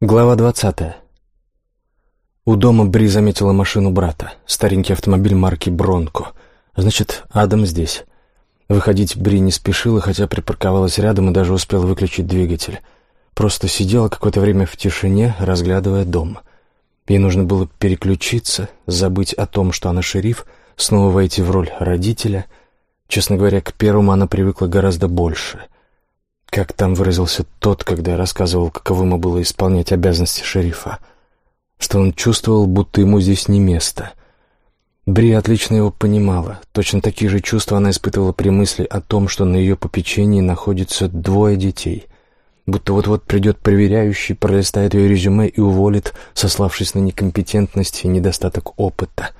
Глава двадцатая. У дома Бри заметила машину брата, старенький автомобиль марки «Бронко». Значит, Адам здесь. Выходить Бри не спешила, хотя припарковалась рядом и даже успела выключить двигатель. Просто сидела какое-то время в тишине, разглядывая дом. Ей нужно было переключиться, забыть о том, что она шериф, снова войти в роль родителя. Честно говоря, к первому она привыкла гораздо больше — как там выразился тот, когда рассказывал, каково ему было исполнять обязанности шерифа? Что он чувствовал, будто ему здесь не место. Бри отлично его понимала. Точно такие же чувства она испытывала при мысли о том, что на ее попечении находится двое детей. Будто вот-вот придет проверяющий, пролистает ее резюме и уволит, сославшись на некомпетентность и недостаток опыта.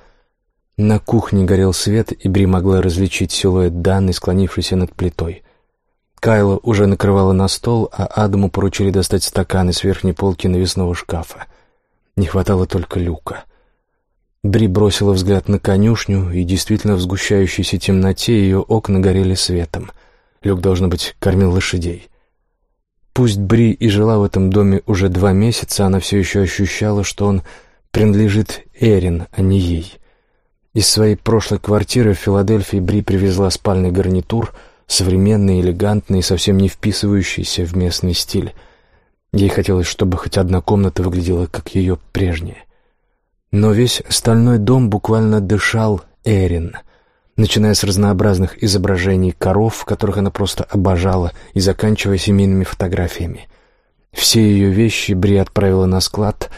На кухне горел свет, и Бри могла различить силуэт Даны, склонившейся над плитой — Кайла уже накрывала на стол, а Адаму поручили достать стаканы с верхней полки навесного шкафа. Не хватало только люка. Бри бросила взгляд на конюшню, и действительно в сгущающейся темноте ее окна горели светом. Люк, должно быть, кормил лошадей. Пусть Бри и жила в этом доме уже два месяца, она все еще ощущала, что он принадлежит Эрин, а не ей. Из своей прошлой квартиры в Филадельфии Бри привезла спальный гарнитур — современный, элегантный совсем не вписывающийся в местный стиль. Ей хотелось, чтобы хоть одна комната выглядела как ее прежняя. Но весь остальной дом буквально дышал Эрин, начиная с разнообразных изображений коров, которых она просто обожала, и заканчивая семейными фотографиями. Все ее вещи Бри отправила на склад,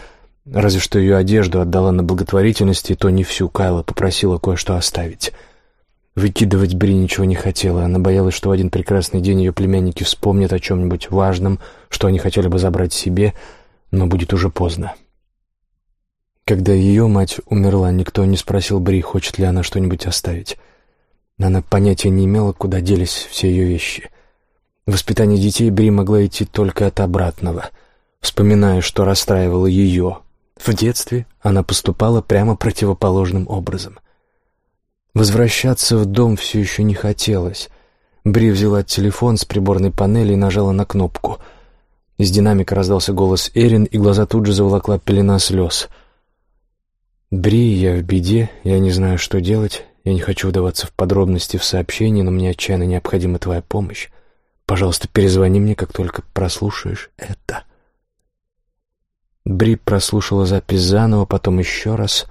разве что ее одежду отдала на благотворительность, и то не всю Кайла попросила кое-что оставить — Выкидывать Бри ничего не хотела. Она боялась, что в один прекрасный день ее племянники вспомнят о чем-нибудь важном, что они хотели бы забрать себе, но будет уже поздно. Когда ее мать умерла, никто не спросил Бри, хочет ли она что-нибудь оставить. Она понятия не имела, куда делись все ее вещи. Воспитание детей Бри могла идти только от обратного, вспоминая, что расстраивало ее. В детстве она поступала прямо противоположным образом — Возвращаться в дом все еще не хотелось. Бри взяла телефон с приборной панели и нажала на кнопку. Из динамика раздался голос Эрин, и глаза тут же заволокла пелена слез. «Бри, я в беде, я не знаю, что делать. Я не хочу вдаваться в подробности в сообщении, но мне отчаянно необходима твоя помощь. Пожалуйста, перезвони мне, как только прослушаешь это». Бри прослушала запись заново, потом еще раз.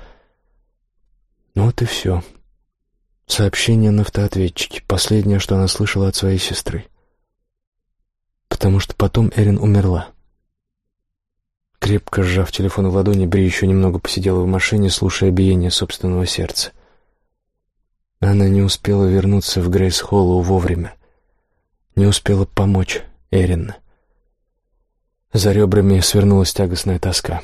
Ну вот и все. Сообщение на автоответчике. Последнее, что она слышала от своей сестры. Потому что потом Эрин умерла. Крепко сжав телефон в ладони, Бри еще немного посидела в машине, слушая биение собственного сердца. Она не успела вернуться в Грейс Холлоу вовремя. Не успела помочь Эрин. За ребрами свернулась тягостная тоска.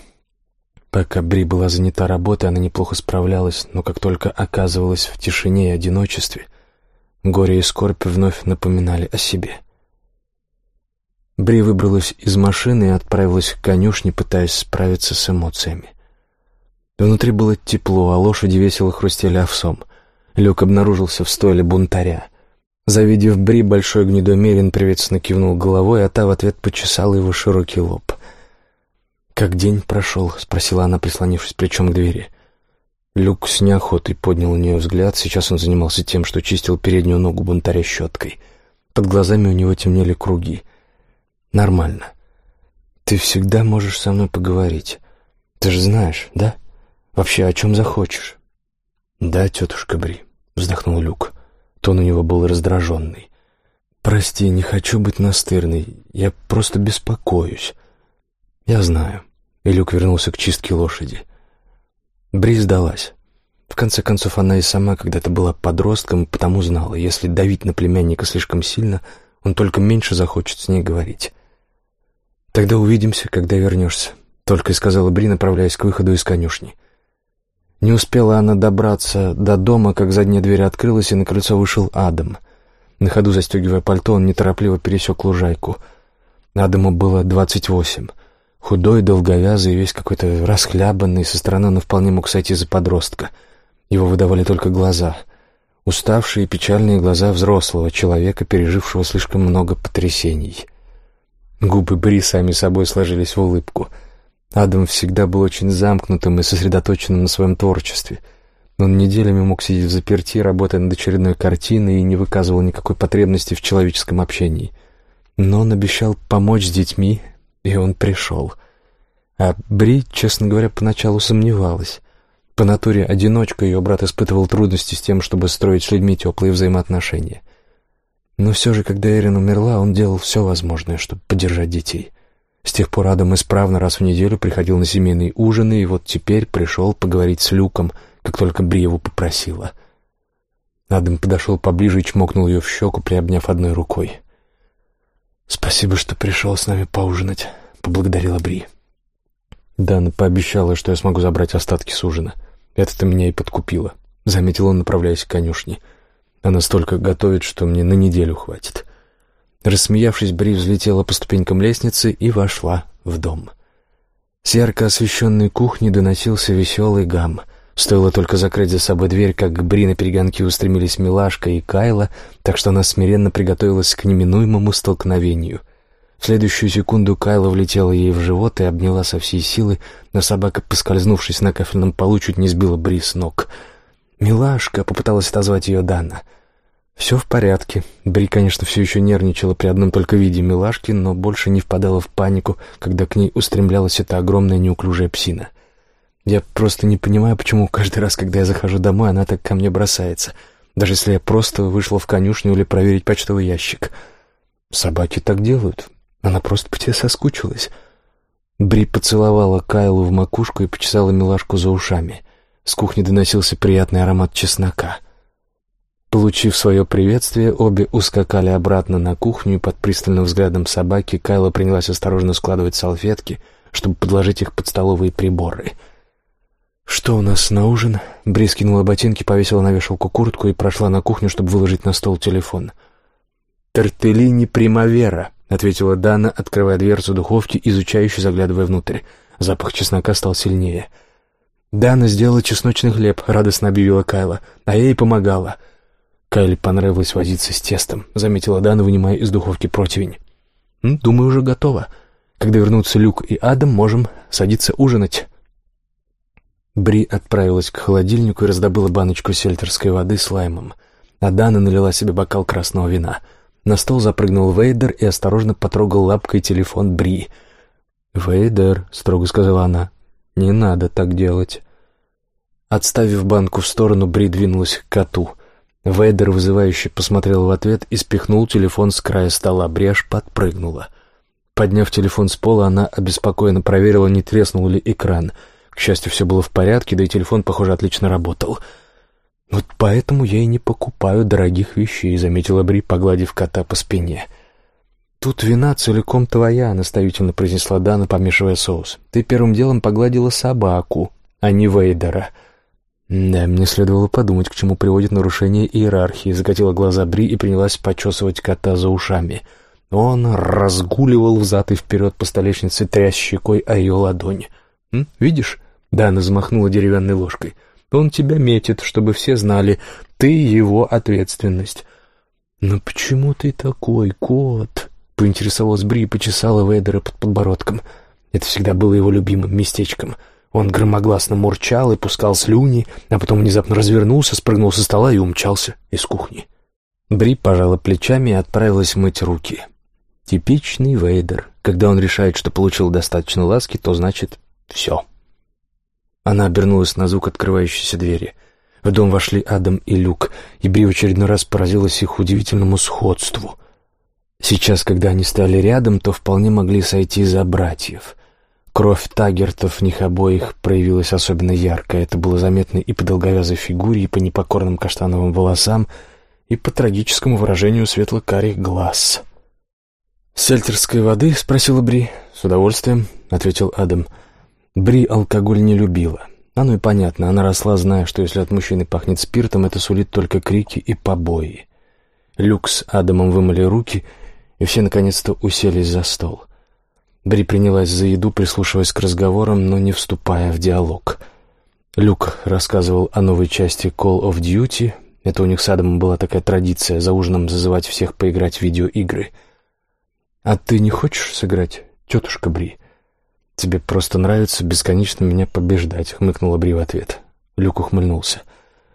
Пока Бри была занята работой, она неплохо справлялась, но как только оказывалась в тишине и одиночестве, горе и скорбь вновь напоминали о себе. Бри выбралась из машины и отправилась к конюшне, пытаясь справиться с эмоциями. Внутри было тепло, а лошади весело хрустели овсом. Люк обнаружился в стойле бунтаря. Завидев Бри, большой гнедой мерин приветственно кивнул головой, а та в ответ почесала его широкий лоб — «Как день прошел?» — спросила она, прислонившись плечом к двери. Люк с неохотой поднял на нее взгляд. Сейчас он занимался тем, что чистил переднюю ногу бунтаря щеткой. Под глазами у него темнели круги. «Нормально. Ты всегда можешь со мной поговорить. Ты же знаешь, да? Вообще, о чем захочешь?» «Да, тетушка Бри», — вздохнул Люк. Тон у него был раздраженный. «Прости, не хочу быть настырной. Я просто беспокоюсь». «Я знаю». И Люк вернулся к чистке лошади. Бри сдалась. В конце концов, она и сама когда-то была подростком, потому знала, если давить на племянника слишком сильно, он только меньше захочет с ней говорить. «Тогда увидимся, когда вернешься», — только и сказала Бри, направляясь к выходу из конюшни. Не успела она добраться до дома, как задняя дверь открылась, и на крыльцо вышел Адам. На ходу застегивая пальто, он неторопливо пересек лужайку. Адаму было двадцать восемь. Худой, долговязый, весь какой-то расхлябанный, со стороны он вполне мог сойти за подростка. Его выдавали только глаза. Уставшие и печальные глаза взрослого человека, пережившего слишком много потрясений. Губы Бри сами собой сложились в улыбку. Адам всегда был очень замкнутым и сосредоточенным на своем творчестве. Он неделями мог сидеть в заперти, работая над очередной картиной и не выказывал никакой потребности в человеческом общении. Но он обещал помочь с детьми, и он пришел. А Бри, честно говоря, поначалу сомневалась. По натуре одиночка ее брат испытывал трудности с тем, чтобы строить с людьми теплые взаимоотношения. Но все же, когда Эрин умерла, он делал все возможное, чтобы поддержать детей. С тех пор Адам исправно раз в неделю приходил на семейные ужины, и вот теперь пришел поговорить с Люком, как только Бри его попросила. Адам подошел поближе и чмокнул ее в щеку, приобняв одной рукой. «Спасибо, что пришел с нами поужинать», — поблагодарила Бри. Дана пообещала, что я смогу забрать остатки с ужина. Это-то меня и подкупило, — заметил он, направляясь к конюшне. Она столько готовит, что мне на неделю хватит. Рассмеявшись, Бри взлетела по ступенькам лестницы и вошла в дом. С ярко освещенной кухни доносился веселый гам. Стоило только закрыть за собой дверь, как к Бри на перегонки устремились Милашка и Кайла, так что она смиренно приготовилась к неминуемому столкновению. В следующую секунду Кайла влетела ей в живот и обняла со всей силы, но собака, поскользнувшись на кафельном полу, чуть не сбила Бри с ног. «Милашка!» — попыталась отозвать ее Дана — все в порядке. Бри, конечно, все еще нервничала при одном только виде милашки, но больше не впадала в панику, когда к ней устремлялась эта огромная неуклюжая псина. Я просто не понимаю, почему каждый раз, когда я захожу домой, она так ко мне бросается, даже если я просто вышла в конюшню или проверить почтовый ящик. Собаки так делают. Она просто по тебе соскучилась. Бри поцеловала Кайлу в макушку и почесала милашку за ушами. С кухни доносился приятный аромат чеснока — Получив свое приветствие, обе ускакали обратно на кухню, и под пристальным взглядом собаки Кайла принялась осторожно складывать салфетки, чтобы подложить их под столовые приборы. «Что у нас на ужин?» Бри скинула ботинки, повесила на вешалку куртку и прошла на кухню, чтобы выложить на стол телефон. «Тортеллини Примавера», — ответила Дана, открывая дверцу духовки, изучающе заглядывая внутрь. Запах чеснока стал сильнее. «Дана сделала чесночный хлеб», — радостно объявила Кайла, — «а я ей помогала». Кайле понравилось возиться с тестом, заметила Дана, вынимая из духовки противень. «Думаю, уже готово. Когда вернутся Люк и Адам, можем садиться ужинать». Бри отправилась к холодильнику и раздобыла баночку сельтерской воды с лаймом. А Дана налила себе бокал красного вина. На стол запрыгнул Вейдер и осторожно потрогал лапкой телефон Бри. «Вейдер», — строго сказала она, — «не надо так делать». Отставив банку в сторону, Бри двинулась к коту — Вейдер вызывающе посмотрел в ответ и спихнул телефон с края стола. Брешь подпрыгнула. Подняв телефон с пола, она обеспокоенно проверила, не треснул ли экран. К счастью, все было в порядке, да и телефон, похоже, отлично работал. «Вот поэтому я и не покупаю дорогих вещей», — заметила Бри, погладив кота по спине. «Тут вина целиком твоя», — наставительно произнесла Дана, помешивая соус. «Ты первым делом погладила собаку, а не Вейдера». Да, мне следовало подумать, к чему приводит нарушение иерархии. Закатила глаза Бри и принялась почесывать кота за ушами. Он разгуливал взад и вперед по столешнице, тряс щекой о ее ладонь. «М? «Видишь?» — Дана замахнула деревянной ложкой. «Он тебя метит, чтобы все знали. Ты его ответственность». «Но почему ты такой, кот?» — поинтересовалась Бри и почесала Вейдера под подбородком. Это всегда было его любимым местечком — он громогласно мурчал и пускал слюни, а потом внезапно развернулся, спрыгнул со стола и умчался из кухни. Бри пожала плечами и отправилась мыть руки. Типичный Вейдер. Когда он решает, что получил достаточно ласки, то значит «все». Она обернулась на звук открывающейся двери. В дом вошли Адам и Люк, и Бри в очередной раз поразилась их удивительному сходству. Сейчас, когда они стали рядом, то вполне могли сойти за братьев — Кровь Тагертов в них обоих проявилась особенно ярко. Это было заметно и по долговязой фигуре, и по непокорным каштановым волосам, и по трагическому выражению светло-карих глаз. «Сельтерской воды?» — спросила Бри. «С удовольствием», — ответил Адам. Бри алкоголь не любила. Оно и понятно, она росла, зная, что если от мужчины пахнет спиртом, это сулит только крики и побои. Люк с Адамом вымыли руки, и все наконец-то уселись за стол — Бри принялась за еду, прислушиваясь к разговорам, но не вступая в диалог. Люк рассказывал о новой части Call of Duty. Это у них с Адамом была такая традиция за ужином зазывать всех поиграть в видеоигры. «А ты не хочешь сыграть, тетушка Бри?» «Тебе просто нравится бесконечно меня побеждать», — хмыкнула Бри в ответ. Люк ухмыльнулся.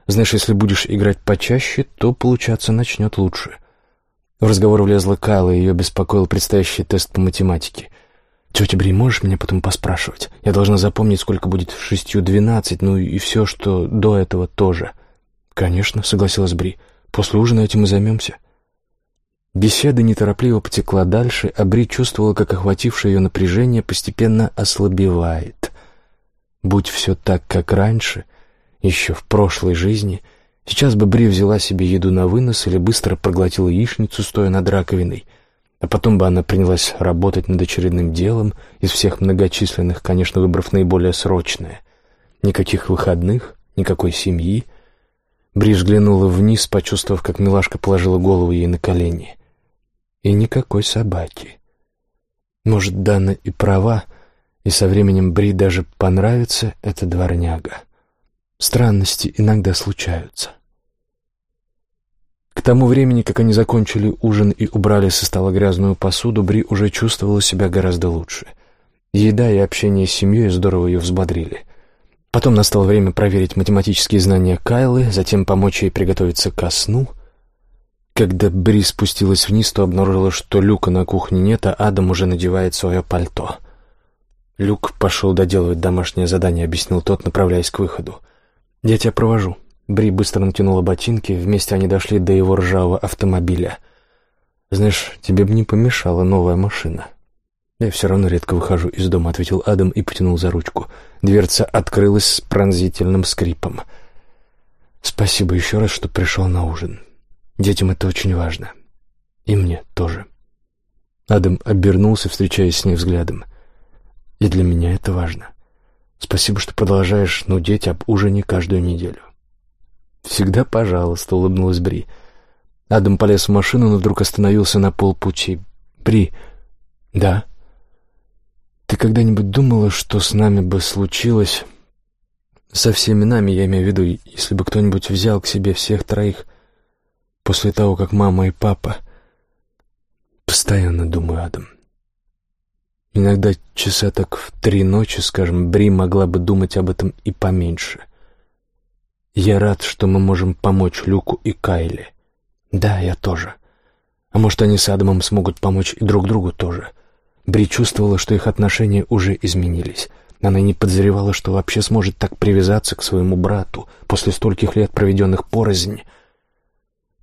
«Знаешь, если будешь играть почаще, то получаться начнет лучше». В разговор влезла Кайла, и ее беспокоил предстоящий тест по математике. «Тетя Бри, можешь меня потом поспрашивать? Я должна запомнить, сколько будет шестью двенадцать, ну и все, что до этого тоже». «Конечно», — согласилась Бри. «После ужина этим и займемся». Беседа неторопливо потекла дальше, а Бри чувствовала, как охватившее ее напряжение постепенно ослабевает. Будь все так, как раньше, еще в прошлой жизни, сейчас бы Бри взяла себе еду на вынос или быстро проглотила яичницу, стоя над раковиной, а потом бы она принялась работать над очередным делом, из всех многочисленных, конечно, выбрав наиболее срочное. Никаких выходных, никакой семьи. Бри взглянула вниз, почувствовав, как милашка положила голову ей на колени и никакой собаки. Может, Дана и права, и со временем Бри даже понравится эта дворняга. Странности иногда случаются. К тому времени, как они закончили ужин и убрали со стола грязную посуду, Бри уже чувствовала себя гораздо лучше. Еда и общение с семьей здорово ее взбодрили. Потом настало время проверить математические знания Кайлы, затем помочь ей приготовиться ко сну — когда Бри спустилась вниз, то обнаружила, что Люка на кухне нет, а Адам уже надевает свое пальто. «Люк пошел доделывать домашнее задание», — объяснил тот, направляясь к выходу. «Я тебя провожу». Бри быстро натянула ботинки, вместе они дошли до его ржавого автомобиля. «Знаешь, тебе бы не помешала новая машина». «Я все равно редко выхожу из дома», — ответил Адам и потянул за ручку. Дверца открылась с пронзительным скрипом. «Спасибо еще раз, что пришел на ужин». Детям это очень важно. И мне тоже. Адам обернулся, встречаясь с ней взглядом. И для меня это важно. Спасибо, что продолжаешь нудеть об ужине каждую неделю. «Всегда пожалуйста», — улыбнулась Бри. Адам полез в машину, но вдруг остановился на полпути. «Бри...» «Да?» «Ты когда-нибудь думала, что с нами бы случилось...» «Со всеми нами, я имею в виду, если бы кто-нибудь взял к себе всех троих...» После того, как мама и папа... Постоянно думаю, Адам. Иногда часа так в три ночи, скажем, Бри могла бы думать об этом и поменьше. Я рад, что мы можем помочь Люку и Кайле. Да, я тоже. А может, они с Адамом смогут помочь и друг другу тоже. Бри чувствовала, что их отношения уже изменились. Она не подозревала, что вообще сможет так привязаться к своему брату после стольких лет, проведенных порознь.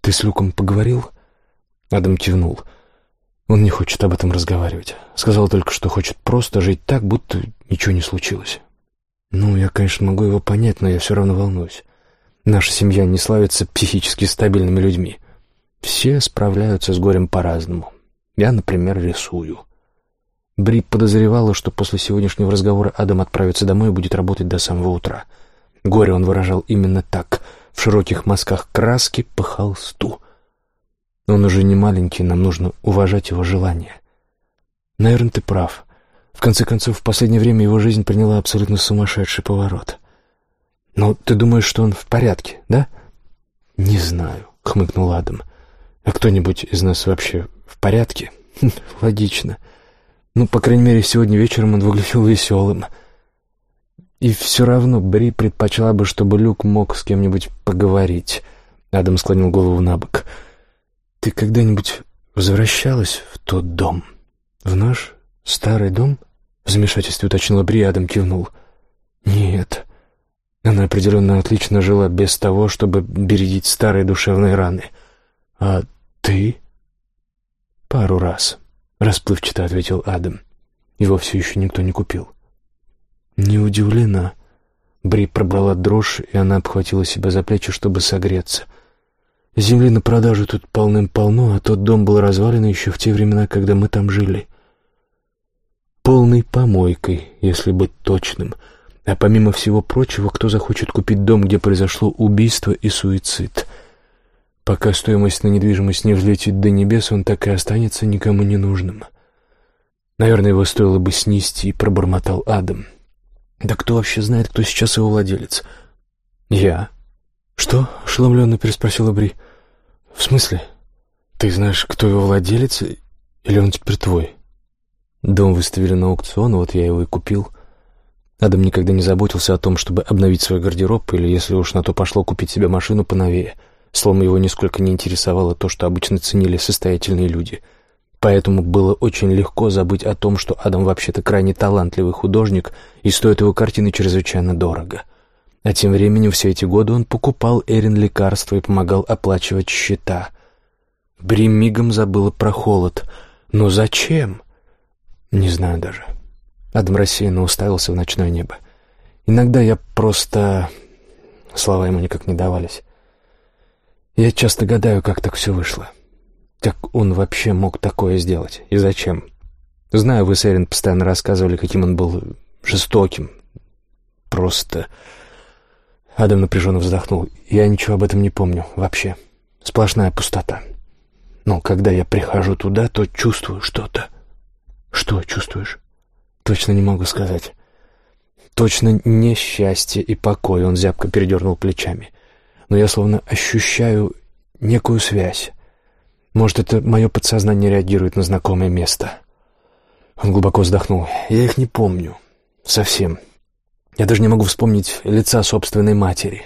«Ты с Люком поговорил?» Адам кивнул. «Он не хочет об этом разговаривать. Сказал только, что хочет просто жить так, будто ничего не случилось. Ну, я, конечно, могу его понять, но я все равно волнуюсь. Наша семья не славится психически стабильными людьми. Все справляются с горем по-разному. Я, например, рисую». Бри подозревала, что после сегодняшнего разговора Адам отправится домой и будет работать до самого утра. Горе он выражал именно так — в широких мазках краски по холсту. Он уже не маленький, нам нужно уважать его желания. Наверное, ты прав. В конце концов, в последнее время его жизнь приняла абсолютно сумасшедший поворот. Но ты думаешь, что он в порядке, да? Не знаю, хмыкнул Адам. А кто-нибудь из нас вообще в порядке? Логично. Ну, по крайней мере, сегодня вечером он выглядел веселым. — и все равно Бри предпочла бы, чтобы Люк мог с кем-нибудь поговорить. Адам склонил голову на бок. «Ты когда-нибудь возвращалась в тот дом? В наш старый дом?» В замешательстве уточнила Бри, Адам кивнул. «Нет». Она определенно отлично жила без того, чтобы бередить старые душевные раны. «А ты?» «Пару раз», — расплывчато ответил Адам. «Его все еще никто не купил». «Не удивлена». Бри пробрала дрожь, и она обхватила себя за плечи, чтобы согреться. «Земли на продажу тут полным-полно, а тот дом был развален еще в те времена, когда мы там жили. Полной помойкой, если быть точным. А помимо всего прочего, кто захочет купить дом, где произошло убийство и суицид?» Пока стоимость на недвижимость не взлетит до небес, он так и останется никому не нужным. Наверное, его стоило бы снести, пробормотал Адам. Да кто вообще знает, кто сейчас его владелец? Я. Что? ошеломленно переспросила Бри. В смысле? Ты знаешь, кто его владелец, или он теперь твой? Дом выставили на аукцион, вот я его и купил. Адам никогда не заботился о том, чтобы обновить свой гардероб или, если уж на то пошло, купить себе машину поновее. Словом, его нисколько не интересовало то, что обычно ценили состоятельные люди. Поэтому было очень легко забыть о том, что Адам вообще-то крайне талантливый художник, и стоит его картины чрезвычайно дорого. А тем временем все эти годы он покупал Эрин лекарства и помогал оплачивать счета. Бри мигом забыла про холод. Но зачем? Не знаю даже. Адам рассеянно уставился в ночное небо. Иногда я просто... Слова ему никак не давались. Я часто гадаю, как так все вышло. Как он вообще мог такое сделать? И зачем? Знаю, вы с Эрин постоянно рассказывали, каким он был жестоким. Просто... Адам напряженно вздохнул. Я ничего об этом не помню. Вообще. Сплошная пустота. Но когда я прихожу туда, то чувствую что-то. Что чувствуешь? Точно не могу сказать. Точно не счастье и покой, он зябко передернул плечами. Но я словно ощущаю некую связь. Может, это мое подсознание реагирует на знакомое место. Он глубоко вздохнул. Я их не помню. Совсем. Я даже не могу вспомнить лица собственной матери.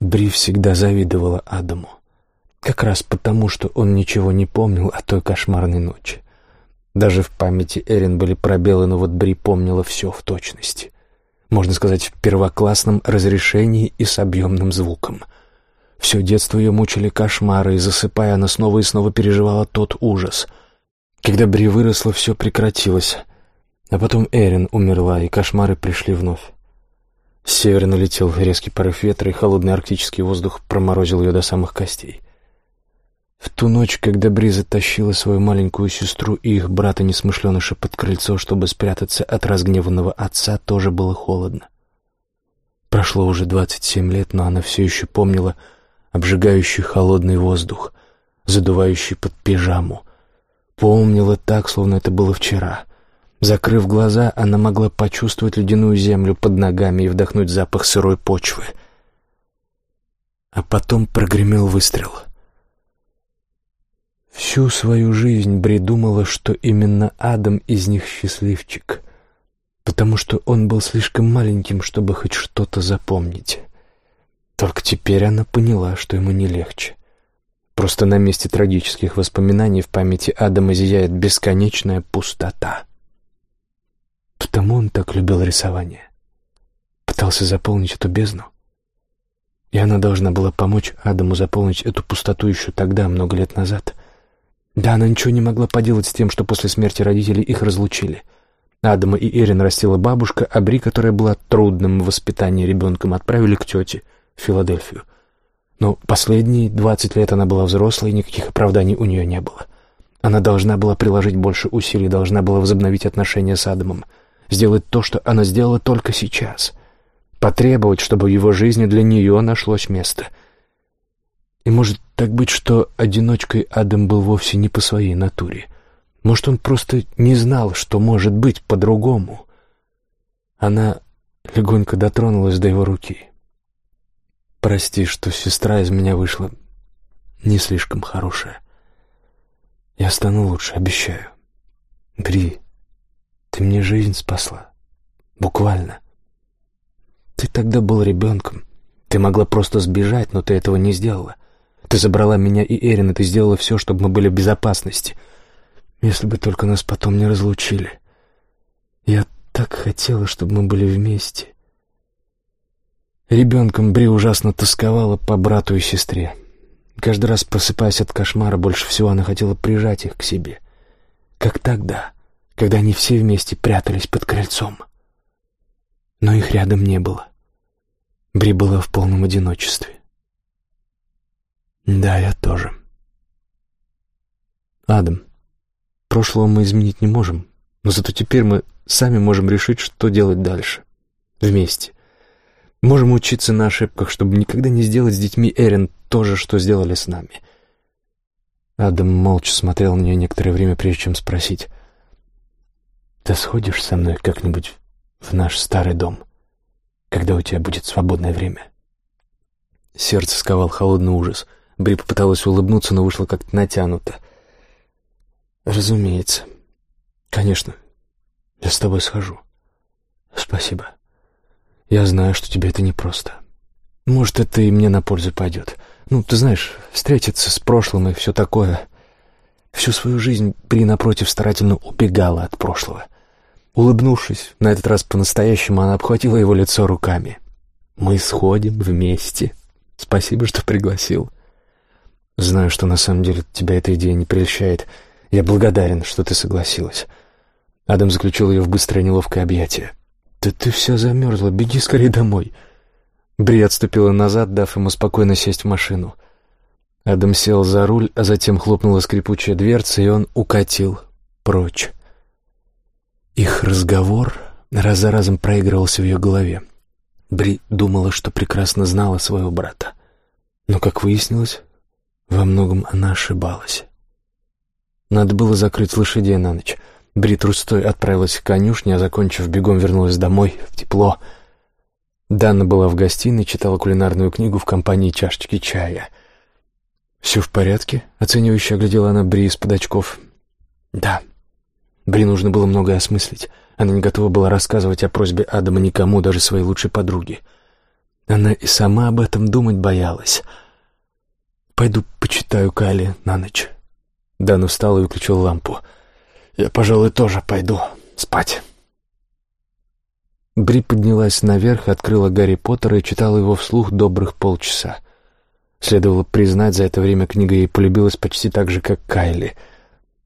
Бри всегда завидовала Адаму. Как раз потому, что он ничего не помнил о той кошмарной ночи. Даже в памяти Эрин были пробелы, но вот Бри помнила все в точности. Можно сказать, в первоклассном разрешении и с объемным звуком. Все детство ее мучили кошмары, и, засыпая, она снова и снова переживала тот ужас. Когда Бри выросла, все прекратилось. А потом Эрин умерла, и кошмары пришли вновь. С севера налетел резкий порыв ветра, и холодный арктический воздух проморозил ее до самых костей. В ту ночь, когда Бриза тащила свою маленькую сестру и их брата-несмышленыша под крыльцо, чтобы спрятаться от разгневанного отца, тоже было холодно. Прошло уже двадцать семь лет, но она все еще помнила обжигающий холодный воздух, задувающий под пижаму. Помнила так, словно это было вчера. Закрыв глаза, она могла почувствовать ледяную землю под ногами и вдохнуть запах сырой почвы. А потом прогремел выстрел — Всю свою жизнь Бри думала, что именно Адам из них счастливчик, потому что он был слишком маленьким, чтобы хоть что-то запомнить. Только теперь она поняла, что ему не легче. Просто на месте трагических воспоминаний в памяти Адама зияет бесконечная пустота. Потому он так любил рисование. Пытался заполнить эту бездну. И она должна была помочь Адаму заполнить эту пустоту еще тогда, много лет назад — да, она ничего не могла поделать с тем, что после смерти родителей их разлучили. Адама и Эрин растила бабушка, а Бри, которая была трудным в воспитании ребенком, отправили к тете в Филадельфию. Но последние двадцать лет она была взрослой, и никаких оправданий у нее не было. Она должна была приложить больше усилий, должна была возобновить отношения с Адамом, сделать то, что она сделала только сейчас, потребовать, чтобы в его жизни для нее нашлось место — и может так быть, что одиночкой Адам был вовсе не по своей натуре. Может, он просто не знал, что может быть по-другому. Она легонько дотронулась до его руки. «Прости, что сестра из меня вышла не слишком хорошая. Я стану лучше, обещаю. Бри, ты мне жизнь спасла. Буквально. Ты тогда был ребенком. Ты могла просто сбежать, но ты этого не сделала. Ты забрала меня и Эрин, и ты сделала все, чтобы мы были в безопасности. Если бы только нас потом не разлучили. Я так хотела, чтобы мы были вместе. Ребенком Бри ужасно тосковала по брату и сестре. Каждый раз, просыпаясь от кошмара, больше всего она хотела прижать их к себе. Как тогда, когда они все вместе прятались под крыльцом. Но их рядом не было. Бри была в полном одиночестве. Да, я тоже. Адам, прошлого мы изменить не можем, но зато теперь мы сами можем решить, что делать дальше. Вместе. Можем учиться на ошибках, чтобы никогда не сделать с детьми Эрин то же, что сделали с нами. Адам молча смотрел на нее некоторое время, прежде чем спросить. «Ты сходишь со мной как-нибудь в наш старый дом, когда у тебя будет свободное время?» Сердце сковал холодный ужас. Бри попыталась улыбнуться, но вышла как-то натянуто. «Разумеется. «Конечно. Я с тобой схожу». «Спасибо. Я знаю, что тебе это непросто. Может, это и мне на пользу пойдет. Ну, ты знаешь, встретиться с прошлым и все такое. Всю свою жизнь При, напротив, старательно убегала от прошлого. Улыбнувшись, на этот раз по-настоящему, она обхватила его лицо руками. «Мы сходим вместе. Спасибо, что пригласил». «Знаю, что на самом деле тебя эта идея не прельщает. Я благодарен, что ты согласилась». Адам заключил ее в быстрое неловкое объятие. «Да ты вся замерзла, беги скорее домой». Бри отступила назад, дав ему спокойно сесть в машину. Адам сел за руль, а затем хлопнула скрипучая дверца, и он укатил прочь. Их разговор раз за разом проигрывался в ее голове. Бри думала, что прекрасно знала своего брата. Но, как выяснилось, во многом она ошибалась. Надо было закрыть лошадей на ночь. Бри трустой отправилась к конюшне, а, закончив, бегом вернулась домой, в тепло. Дана была в гостиной, читала кулинарную книгу в компании чашечки чая. «Все в порядке?» — оценивающе оглядела она Бри из-под очков. «Да». Бри нужно было многое осмыслить. Она не готова была рассказывать о просьбе Адама никому, даже своей лучшей подруге. Она и сама об этом думать боялась. «Пойду почитаю Кали на ночь». Дана встала и выключила лампу. «Я, пожалуй, тоже пойду спать». Бри поднялась наверх, открыла Гарри Поттера и читала его вслух добрых полчаса. Следовало признать, за это время книга ей полюбилась почти так же, как Кайли.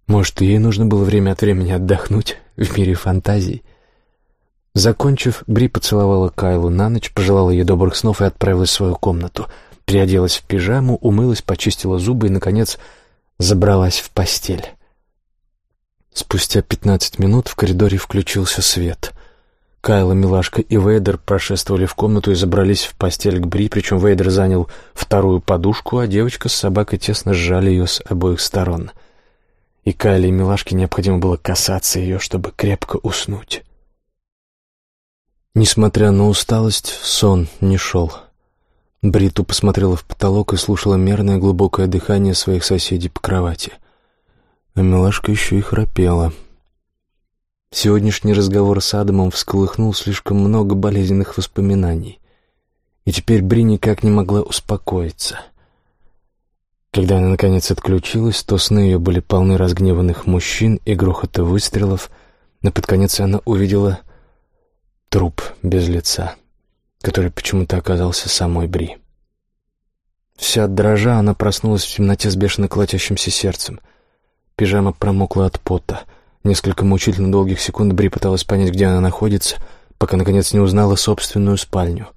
Может, ей нужно было время от времени отдохнуть в мире фантазий. Закончив, Бри поцеловала Кайлу на ночь, пожелала ей добрых снов и отправилась в свою комнату. Приоделась в пижаму, умылась, почистила зубы и, наконец, забралась в постель. Спустя пятнадцать минут в коридоре включился свет. Кайла, Милашка и Вейдер прошествовали в комнату и забрались в постель к Бри, причем Вейдер занял вторую подушку, а девочка с собакой тесно сжали ее с обоих сторон. И Кайле и Милашке необходимо было касаться ее, чтобы крепко уснуть. Несмотря на усталость, сон не шел. Бриту посмотрела в потолок и слушала мерное глубокое дыхание своих соседей по кровати. А Милашка еще и храпела — Сегодняшний разговор с Адамом всколыхнул слишком много болезненных воспоминаний. И теперь Бри никак не могла успокоиться. Когда она, наконец, отключилась, то сны ее были полны разгневанных мужчин и грохота выстрелов, но под конец она увидела труп без лица, который почему-то оказался самой Бри. Вся дрожа, она проснулась в темноте с бешено колотящимся сердцем. Пижама промокла от пота — Несколько мучительно долгих секунд Бри пыталась понять, где она находится, пока, наконец, не узнала собственную спальню.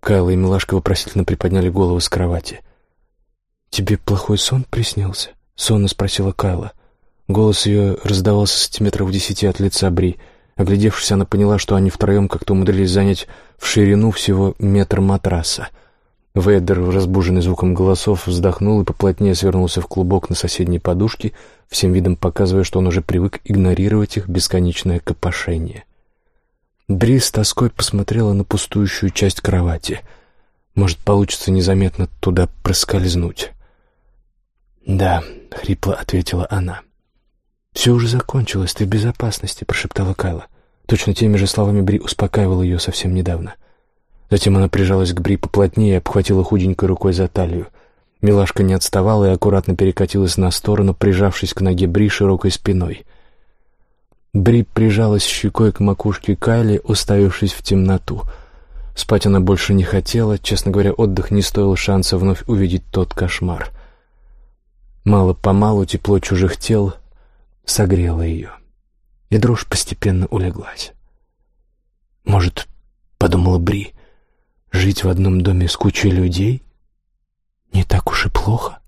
Кайла и Милашка вопросительно приподняли голову с кровати. «Тебе плохой сон приснился?» — сонно спросила Кайла. Голос ее раздавался сантиметров десяти от лица Бри. Оглядевшись, она поняла, что они втроем как-то умудрились занять в ширину всего метр матраса — Вейдер, разбуженный звуком голосов, вздохнул и поплотнее свернулся в клубок на соседней подушке, всем видом показывая, что он уже привык игнорировать их бесконечное копошение. Бри с тоской посмотрела на пустующую часть кровати. Может, получится незаметно туда проскользнуть. «Да», — хрипло ответила она. «Все уже закончилось, ты в безопасности», — прошептала Кайла. Точно теми же словами Бри успокаивала ее совсем недавно. Затем она прижалась к Бри поплотнее и обхватила худенькой рукой за талию. Милашка не отставала и аккуратно перекатилась на сторону, прижавшись к ноге Бри широкой спиной. Бри прижалась щекой к макушке Кайли, уставившись в темноту. Спать она больше не хотела, честно говоря, отдых не стоил шанса вновь увидеть тот кошмар. Мало-помалу тепло чужих тел согрело ее, и дрожь постепенно улеглась. «Может, — подумала Бри, — Жить в одном доме с кучей людей не так уж и плохо.